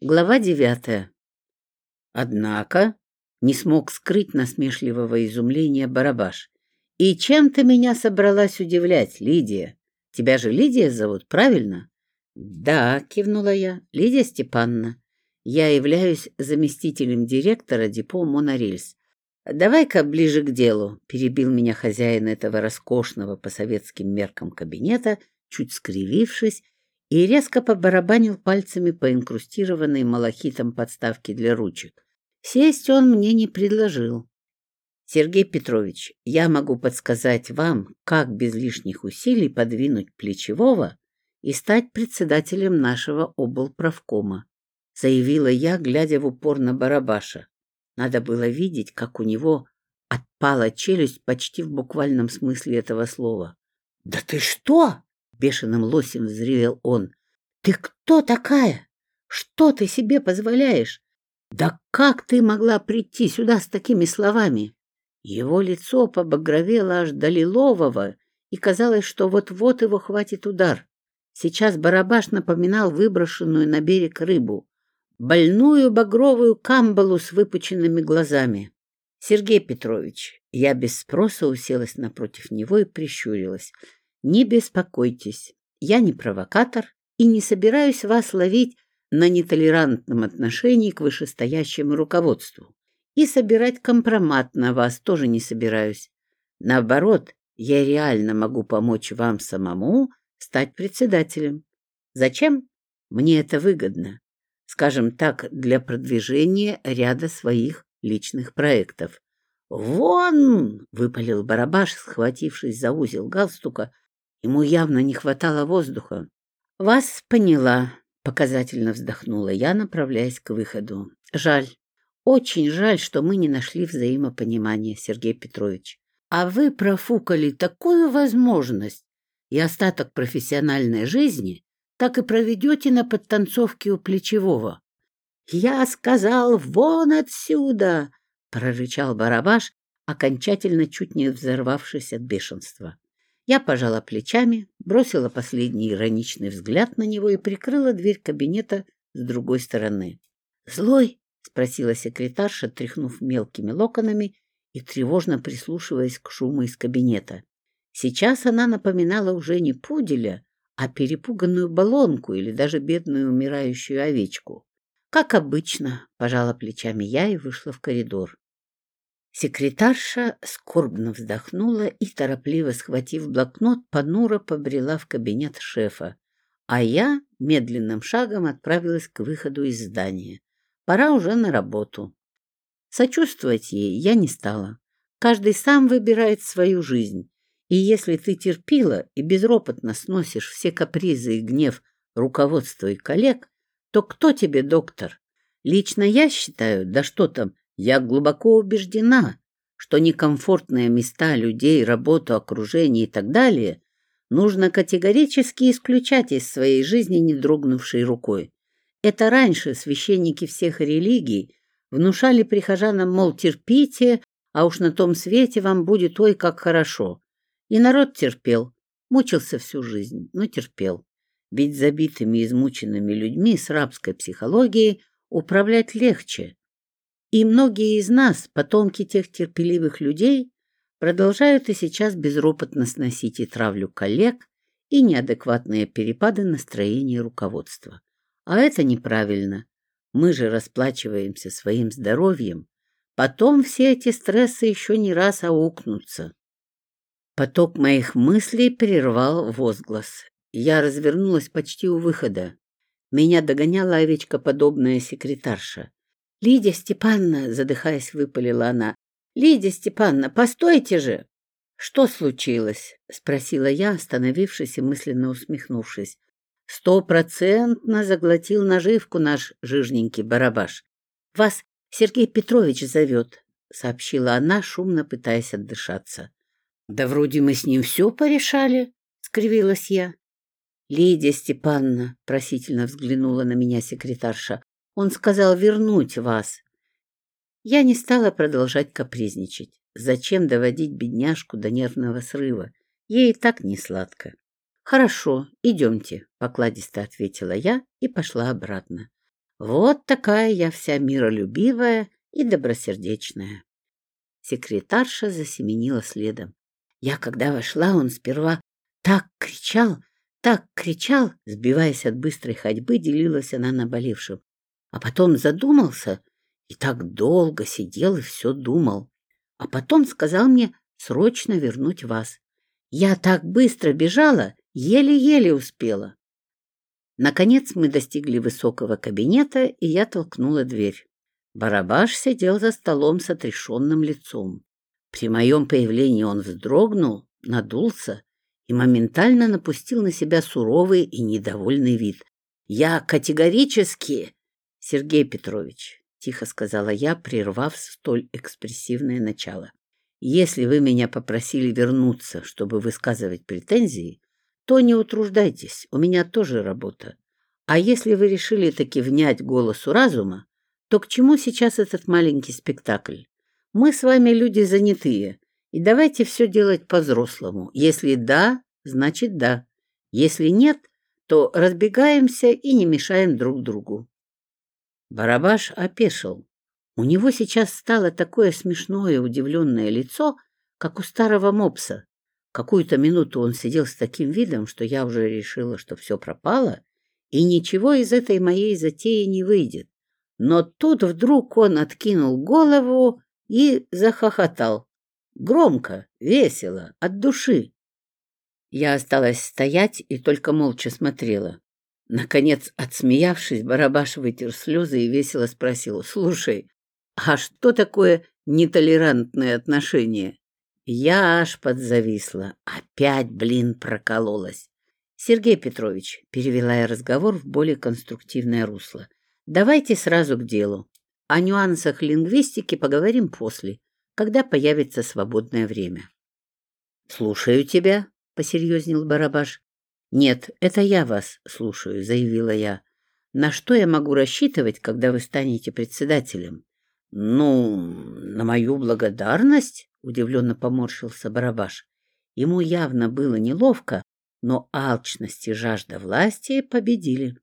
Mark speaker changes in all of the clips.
Speaker 1: Глава девятая. Однако не смог скрыть насмешливого изумления Барабаш. «И чем ты меня собралась удивлять, Лидия? Тебя же Лидия зовут, правильно?» «Да», — кивнула я, — «Лидия Степановна. Я являюсь заместителем директора депо «Монорельс». «Давай-ка ближе к делу», — перебил меня хозяин этого роскошного по советским меркам кабинета, чуть скривившись и резко побарабанил пальцами по инкрустированной малахитом подставке для ручек. Сесть он мне не предложил. Сергей Петрович, я могу подсказать вам, как без лишних усилий подвинуть плечевого и стать председателем нашего облправкома, заявила я, глядя в упор на Барабаша. Надо было видеть, как у него отпала челюсть почти в буквальном смысле этого слова. — Да ты что? бешеным лосем взревел он. «Ты кто такая? Что ты себе позволяешь? Да как ты могла прийти сюда с такими словами?» Его лицо побагровело аж до лилового, и казалось, что вот-вот его хватит удар. Сейчас барабаш напоминал выброшенную на берег рыбу, больную багровую камбалу с выпученными глазами. Сергей Петрович, я без спроса уселась напротив него и прищурилась. Не беспокойтесь, я не провокатор и не собираюсь вас ловить на нетолерантном отношении к вышестоящему руководству. И собирать компромат на вас тоже не собираюсь. Наоборот, я реально могу помочь вам самому стать председателем. Зачем? Мне это выгодно. Скажем так, для продвижения ряда своих личных проектов. «Вон!» — выпалил барабаш, схватившись за узел галстука Ему явно не хватало воздуха. «Вас поняла», — показательно вздохнула я, направляясь к выходу. «Жаль, очень жаль, что мы не нашли взаимопонимания, Сергей Петрович. А вы профукали такую возможность, и остаток профессиональной жизни так и проведете на подтанцовке у плечевого». «Я сказал, вон отсюда!» — прорычал Барабаш, окончательно чуть не взорвавшись от бешенства. Я пожала плечами, бросила последний ироничный взгляд на него и прикрыла дверь кабинета с другой стороны. «Злой?» — спросила секретарша, тряхнув мелкими локонами и тревожно прислушиваясь к шуму из кабинета. Сейчас она напоминала уже не пуделя, а перепуганную баллонку или даже бедную умирающую овечку. «Как обычно», — пожала плечами я и вышла в коридор. Секретарша скорбно вздохнула и, торопливо схватив блокнот, понуро побрела в кабинет шефа, а я медленным шагом отправилась к выходу из здания. Пора уже на работу. Сочувствовать ей я не стала. Каждый сам выбирает свою жизнь, и если ты терпила и безропотно сносишь все капризы и гнев Я глубоко убеждена, что некомфортные места людей, работу, окружение и так далее, нужно категорически исключать из своей жизни, не дрогнувшей рукой. Это раньше священники всех религий внушали прихожанам, мол, терпите, а уж на том свете вам будет ой, как хорошо. И народ терпел, мучился всю жизнь, но терпел. Ведь забитыми, измученными людьми с рабской психологией управлять легче – и многие из нас, потомки тех терпеливых людей, продолжают и сейчас безропотно сносить и травлю коллег, и неадекватные перепады настроения руководства. А это неправильно. Мы же расплачиваемся своим здоровьем. Потом все эти стрессы еще не раз аукнутся. Поток моих мыслей прервал возглас. Я развернулась почти у выхода. Меня догоняла овечкоподобная секретарша. Лидия Степановна, задыхаясь, выпалила она. Лидия Степановна, постойте же! Что случилось? спросила я, остановившись и мысленно усмехнувшись. Стопроцентно заглотил наживку наш жирненький барабаш. Вас Сергей Петрович зовет, сообщила она, шумно пытаясь отдышаться. Да вроде мы с ним все порешали, скривилась я. Лидия Степановна просительно взглянула на меня секретарша. Он сказал вернуть вас. Я не стала продолжать капризничать. Зачем доводить бедняжку до нервного срыва? Ей и так не сладко. «Хорошо, идемте», — покладисто ответила я и пошла обратно. Вот такая я вся миролюбивая и добросердечная. Секретарша засеменила следом. Я, когда вошла, он сперва так кричал, так кричал, сбиваясь от быстрой ходьбы, делилась она наболевшим. А потом задумался и так долго сидел и все думал. А потом сказал мне срочно вернуть вас. Я так быстро бежала, еле-еле успела. Наконец мы достигли высокого кабинета, и я толкнула дверь. Барабаш сидел за столом с отрешенным лицом. При моем появлении он вздрогнул, надулся и моментально напустил на себя суровый и недовольный вид. «Я категорически...» «Сергей Петрович», — тихо сказала я, прервав столь экспрессивное начало, «если вы меня попросили вернуться, чтобы высказывать претензии, то не утруждайтесь, у меня тоже работа. А если вы решили таки внять голосу разума, то к чему сейчас этот маленький спектакль? Мы с вами люди занятые, и давайте все делать по-взрослому. Если да, значит да. Если нет, то разбегаемся и не мешаем друг другу. Барабаш опешил. У него сейчас стало такое смешное удивленное лицо, как у старого мопса. Какую-то минуту он сидел с таким видом, что я уже решила, что все пропало, и ничего из этой моей затеи не выйдет. Но тут вдруг он откинул голову и захохотал. Громко, весело, от души. Я осталась стоять и только молча смотрела. Наконец, отсмеявшись, Барабаш вытер слезы и весело спросил, «Слушай, а что такое нетолерантное отношение?» Я аж подзависла. Опять, блин, прокололась. «Сергей Петрович», — перевела я разговор в более конструктивное русло, «давайте сразу к делу. О нюансах лингвистики поговорим после, когда появится свободное время». «Слушаю тебя», — посерьезнел Барабаш. «Нет, это я вас слушаю», — заявила я. «На что я могу рассчитывать, когда вы станете председателем?» «Ну, на мою благодарность», — удивленно поморщился Барабаш. Ему явно было неловко, но алчность и жажда власти победили.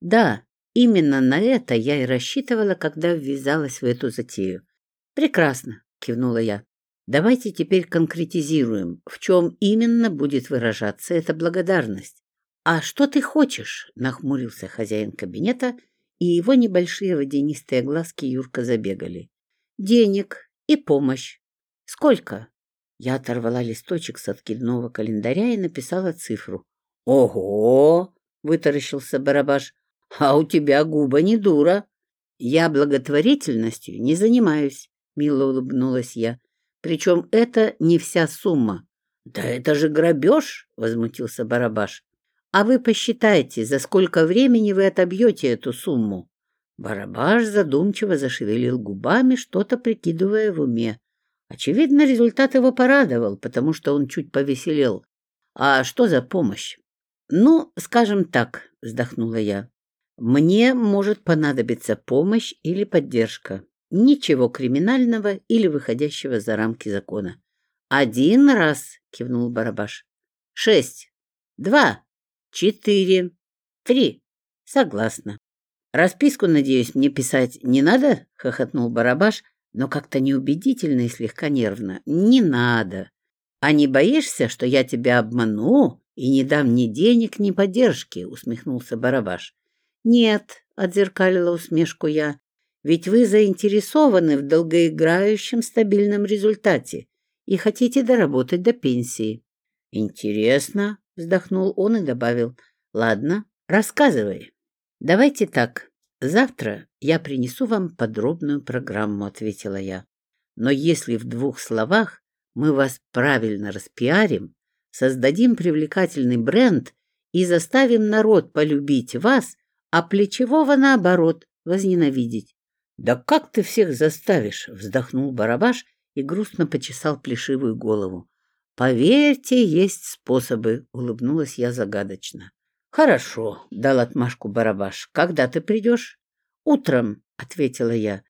Speaker 1: Да, именно на это я и рассчитывала, когда ввязалась в эту затею. Прекрасно, кивнула я. Давайте теперь конкретизируем, в чем именно будет выражаться эта благодарность. «А что ты хочешь?» — нахмурился хозяин кабинета, и его небольшие водянистые глазки Юрка забегали. «Денег и помощь. Сколько?» Я оторвала листочек с откидного календаря и написала цифру. «Ого!» — вытаращился Барабаш. «А у тебя губа не дура!» «Я благотворительностью не занимаюсь», — мило улыбнулась я. «Причем это не вся сумма». «Да это же грабеж!» — возмутился Барабаш. «А вы посчитайте, за сколько времени вы отобьете эту сумму?» Барабаш задумчиво зашевелил губами, что-то прикидывая в уме. Очевидно, результат его порадовал, потому что он чуть повеселел. «А что за помощь?» «Ну, скажем так», — вздохнула я. «Мне может понадобиться помощь или поддержка. Ничего криминального или выходящего за рамки закона». «Один раз», — кивнул Барабаш. «Шесть. Два. Четыре. Три. Согласна». «Расписку, надеюсь, мне писать не надо?» — хохотнул Барабаш, но как-то неубедительно и слегка нервно. «Не надо. А не боишься, что я тебя обману и не дам ни денег, ни поддержки?» — усмехнулся Барабаш. «Нет», — отзеркалила усмешку я, — «ведь вы заинтересованы в долгоиграющем стабильном результате и хотите доработать до пенсии». «Интересно», — вздохнул он и добавил. «Ладно, рассказывай». «Давайте так. «Завтра я принесу вам подробную программу», — ответила я. «Но если в двух словах мы вас правильно распиарим, создадим привлекательный бренд и заставим народ полюбить вас, а плечевого, наоборот, возненавидеть». «Да как ты всех заставишь?» — вздохнул Барабаш и грустно почесал плешивую голову. «Поверьте, есть способы», — улыбнулась я загадочно. «Хорошо», — дал отмашку Барабаш. «Когда ты придешь?» «Утром», — ответила я.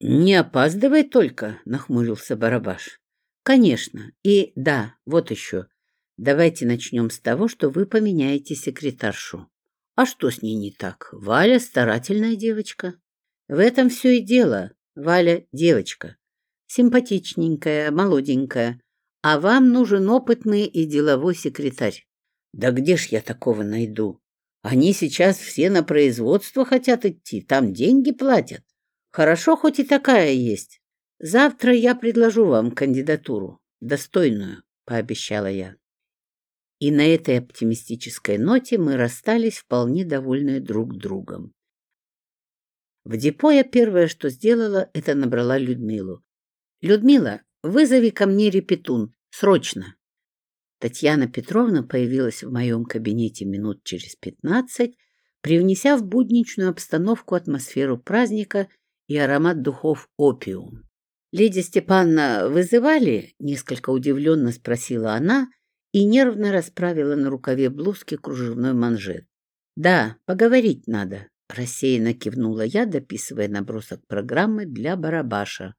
Speaker 1: «Не опаздывай только», — нахмурился Барабаш. «Конечно. И да, вот еще. Давайте начнем с того, что вы поменяете секретаршу». А что с ней не так? Валя старательная девочка. В этом все и дело. Валя девочка. Симпатичненькая, молоденькая. А вам нужен опытный и деловой секретарь. Да где ж я такого найду? Они сейчас все на производство хотят идти, там деньги платят. Хорошо, хоть и такая есть. Завтра я предложу вам кандидатуру, достойную, пообещала я. И на этой оптимистической ноте мы расстались вполне довольные друг другом. В депо В депо я первое, что сделала, это набрала Людмилу. «Людмила, вызови ко мне репетун. Срочно!» Татьяна Петровна появилась в моем кабинете минут через пятнадцать, привнеся в будничную обстановку атмосферу праздника и аромат духов опиум. «Леди Степанна вызывали?» — несколько удивленно спросила она и нервно расправила на рукаве блузки кружевной манжет. «Да, поговорить надо», рассеянно кивнула я, дописывая набросок программы для барабаша.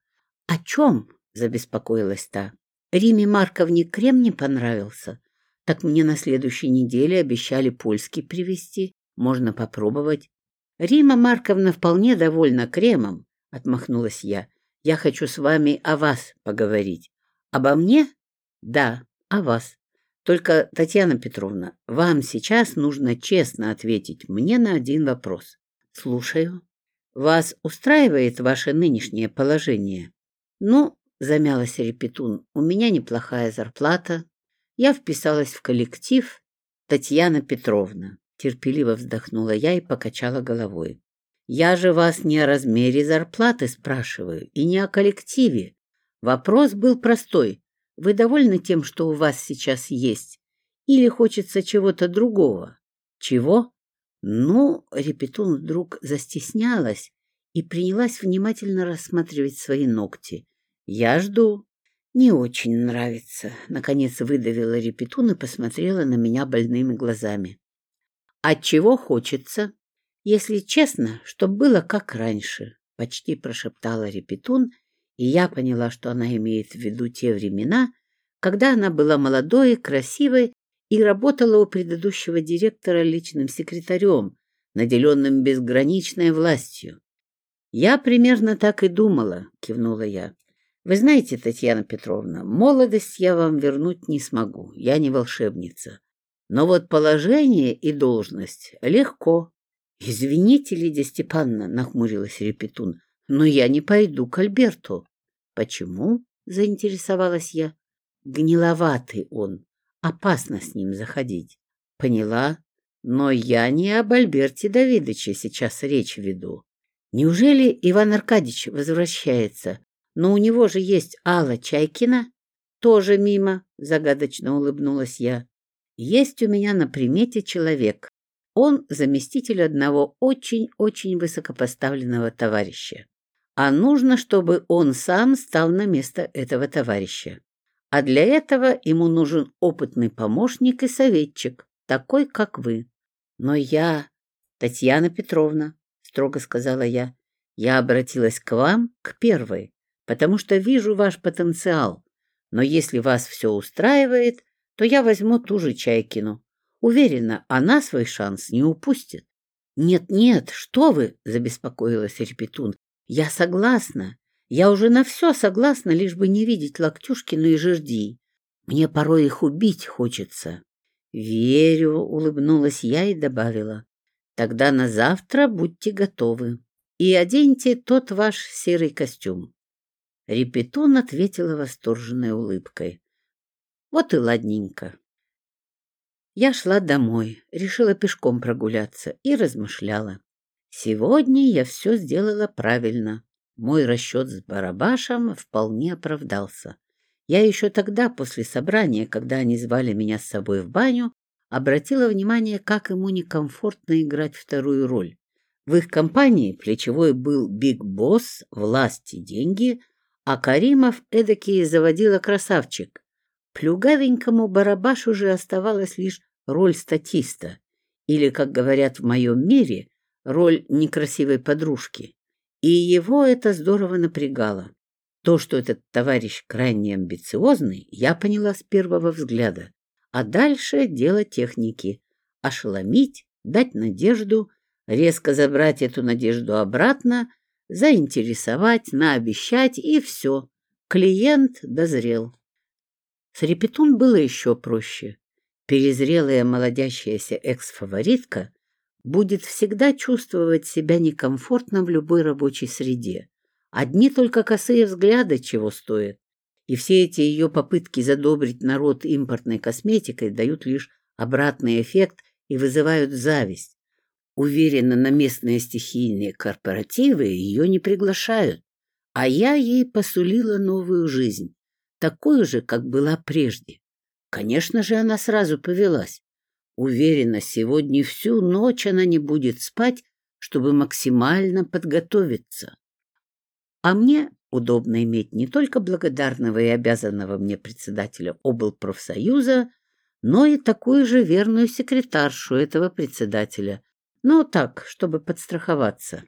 Speaker 1: «О чем?» — забеспокоилась та. «Риме Марковне крем не понравился. Так мне на следующей неделе обещали польский привезти. Можно попробовать». «Рима Марковна вполне довольна кремом», — отмахнулась я. «Я хочу с вами о вас поговорить». «Обо мне?» «Да, о вас. Только, Татьяна Петровна, вам сейчас нужно честно ответить мне на один вопрос. Слушаю. Вас устраивает ваше нынешнее положение? Ну, замялась Репетун, у меня неплохая зарплата. Я вписалась в коллектив. Татьяна Петровна. Терпеливо вздохнула я и покачала головой. Я же вас не о размере зарплаты спрашиваю и не о коллективе. Вопрос был простой. Вы довольны тем, что у вас сейчас есть? Или хочется чего-то другого? Чего? Ну, Репетун вдруг застеснялась и принялась внимательно рассматривать свои ногти. Я жду. Не очень нравится. Наконец выдавила Репетун и посмотрела на меня больными глазами. От чего хочется? Если честно, чтоб было как раньше, почти прошептала Репетун и я поняла, что она имеет в виду те времена, когда она была молодой, красивой и работала у предыдущего директора личным секретарем, наделенным безграничной властью. «Я примерно так и думала», — кивнула я. «Вы знаете, Татьяна Петровна, молодость я вам вернуть не смогу, я не волшебница. Но вот положение и должность легко». «Извините, Лидия Степановна», — нахмурилась Репетун, но я не пойду к Альберту. Почему? Заинтересовалась я. Гниловатый он. Опасно с ним заходить. Поняла. Но я не об Альберте Давидовиче сейчас речь веду. Неужели Иван Аркадьевич возвращается? Но у него же есть Алла Чайкина. Тоже мимо, загадочно улыбнулась я. Есть у меня на примете человек. Он заместитель одного очень-очень высокопоставленного товарища а нужно, чтобы он сам стал на место этого товарища. А для этого ему нужен опытный помощник и советчик, такой, как вы. Но я, Татьяна Петровна, строго сказала я, я обратилась к вам, к первой, потому что вижу ваш потенциал. Но если вас все устраивает, то я возьму ту же Чайкину. Уверена, она свой шанс не упустит. «Нет-нет, что вы!» — забеспокоилась Репетун. Я согласна. Я уже на все согласна, лишь бы не видеть Локтюшкину и Жирди. Мне порой их убить хочется. Верю, улыбнулась я и добавила. Тогда на завтра будьте готовы. И оденьте тот ваш серый костюм. Репетун ответила восторженной улыбкой. Вот и ладненько. Я шла домой, решила пешком прогуляться и размышляла. Сегодня я все сделала правильно. Мой расчет с Барабашем вполне оправдался. Я еще тогда, после собрания, когда они звали меня с собой в баню, обратила внимание, как ему некомфортно играть вторую роль. В их компании плечевой был Биг Босс, власть и деньги, а Каримов эдакий заводила красавчик. Плюгавенькому барабашу же оставалась лишь роль статиста, или, как говорят в моем мире, роль некрасивой подружки, и его это здорово напрягало. То, что этот товарищ крайне амбициозный, я поняла с первого взгляда, а дальше дело техники — ошеломить, дать надежду, резко забрать эту надежду обратно, заинтересовать, наобещать и все. Клиент дозрел. С репетун было еще проще. Перезрелая молодящаяся экс-фаворитка будет всегда чувствовать себя некомфортно в любой рабочей среде. Одни только косые взгляды чего стоят. И все эти ее попытки задобрить народ импортной косметикой дают лишь обратный эффект и вызывают зависть. Уверена, на местные стихийные корпоративы ее не приглашают. А я ей посулила новую жизнь, такую же, как была прежде. Конечно же, она сразу повелась. Уверена, сегодня всю ночь она не будет спать, чтобы максимально подготовиться. А мне удобно иметь не только благодарного и обязанного мне председателя облпрофсоюза, но и такую же верную секретаршу этого председателя. Но так, чтобы подстраховаться.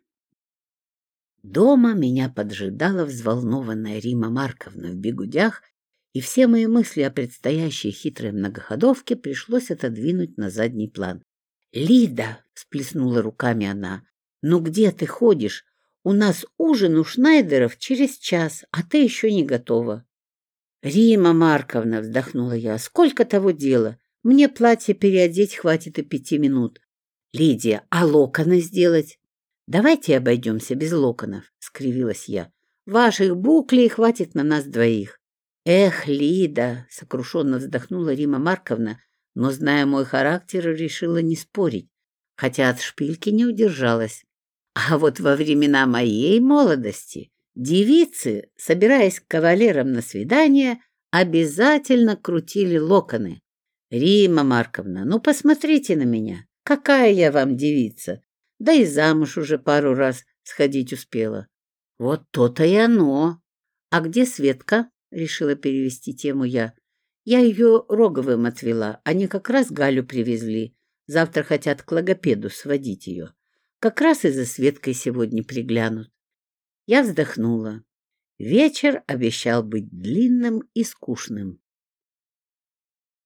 Speaker 1: Дома меня поджидала взволнованная Рима Марковна в бегудях и все мои мысли о предстоящей хитрой многоходовке пришлось отодвинуть на задний план. «Лида!» — всплеснула руками она. «Ну где ты ходишь? У нас ужин у Шнайдеров через час, а ты еще не готова. Рима Марковна, вздохнула я, сколько того дела? Мне платье переодеть хватит и пяти минут. Лидия, а локоны сделать? Давайте обойдемся без локонов, скривилась я. Ваших буклей хватит на нас двоих. «Эх, Лида!» — сокрушенно вздохнула Рима Марковна, но, зная мой характер, решила не спорить, хотя от шпильки не удержалась. А вот во времена моей молодости девицы, собираясь к кавалерам на свидание, обязательно крутили локоны. «Рима Марковна, ну посмотрите на меня! Какая я вам девица! Да и замуж уже пару раз сходить успела!» «Вот то-то и оно! А где Светка?» решила перевести тему я. Я ее Роговым отвела. Они как раз Галю привезли. Завтра хотят к логопеду сводить ее. Как раз и за Светкой сегодня приглянут. Я вздохнула. Вечер обещал быть длинным и скучным.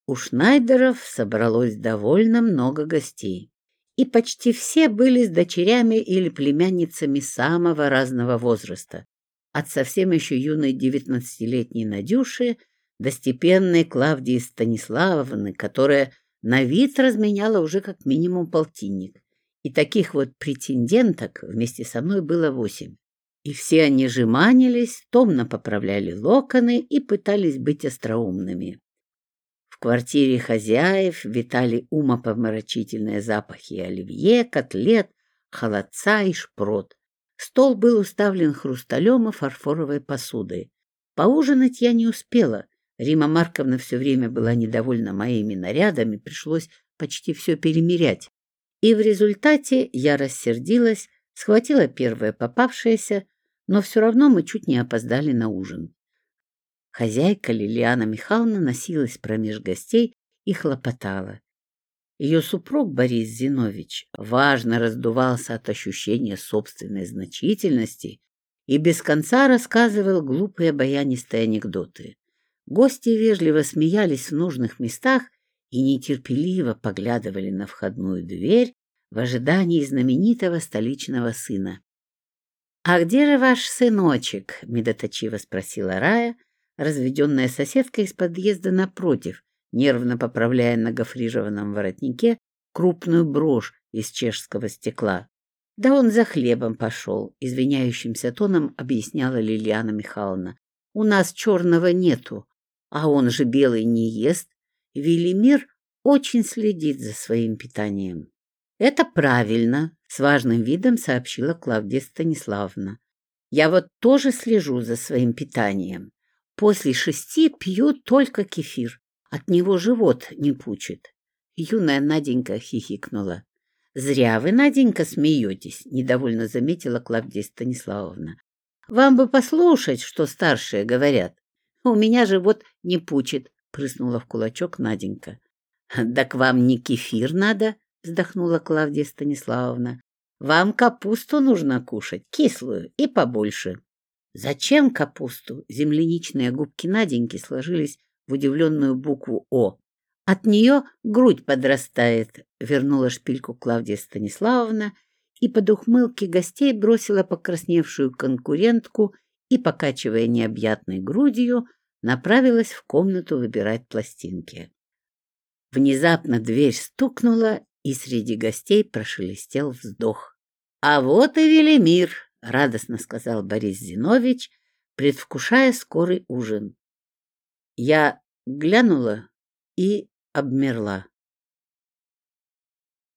Speaker 1: У Шнайдеров собралось довольно много гостей. И почти все были с дочерями или племянницами самого разного возраста. от совсем еще юной девятнадцатилетней Надюши до степенной Клавдии Станиславовны, которая на вид разменяла уже как минимум полтинник. И таких вот претенденток вместе со мной было восемь. И все они жеманились, томно поправляли локоны и пытались быть остроумными. В квартире хозяев витали умопомрачительные запахи оливье, котлет, холодца и шпрот. Стол был уставлен хрусталем и фарфоровой посудой. Поужинать я не успела. Рима Марковна все время была недовольна моими нарядами, пришлось почти все перемерять. И в результате я рассердилась, схватила первое попавшееся, но все равно мы чуть не опоздали на ужин. Хозяйка Лилиана Михайловна носилась промеж гостей и хлопотала. Ее супруг Борис Зинович важно раздувался от ощущения собственной значительности и без конца рассказывал глупые баянистые анекдоты. Гости вежливо смеялись в нужных местах и нетерпеливо поглядывали на входную дверь в ожидании знаменитого столичного сына. — А где же ваш сыночек? — медоточиво спросила Рая, разведенная соседка из подъезда напротив, нервно поправляя на гофрированном воротнике крупную брошь из чешского стекла. — Да он за хлебом пошел, — извиняющимся тоном объясняла Лилиана Михайловна. — У нас черного нету, а он же белый не ест, Велимир очень следит за своим питанием. Это правильно, с важным видом сообщила Клавдия Станиславовна. Я вот тоже слежу за своим питанием. После шести пью только кефир. От него живот не пучит. Юная Наденька хихикнула. «Зря вы, Наденька, смеетесь», — недовольно заметила Клавдия Станиславовна. «Вам бы послушать, что старшие говорят. У меня живот не пучит, прыснула в кулачок Наденька. Да к вам не кефир надо, вздохнула Клавдия Станиславовна. Вам капусту нужно кушать, кислую и побольше. Зачем капусту? Земляничные губки Наденьки сложились в удивленную букву «О». От нее грудь подрастает, вернула шпильку Клавдия Станиславовна и под ухмылки гостей бросила покрасневшую конкурентку и, покачивая необъятной грудью, направилась в комнату выбирать пластинки. Внезапно дверь стукнула, и среди гостей прошелестел вздох. «А вот и Велимир!» — радостно сказал Борис Зинович, предвкушая скорый ужин. «Я глянула и обмерла.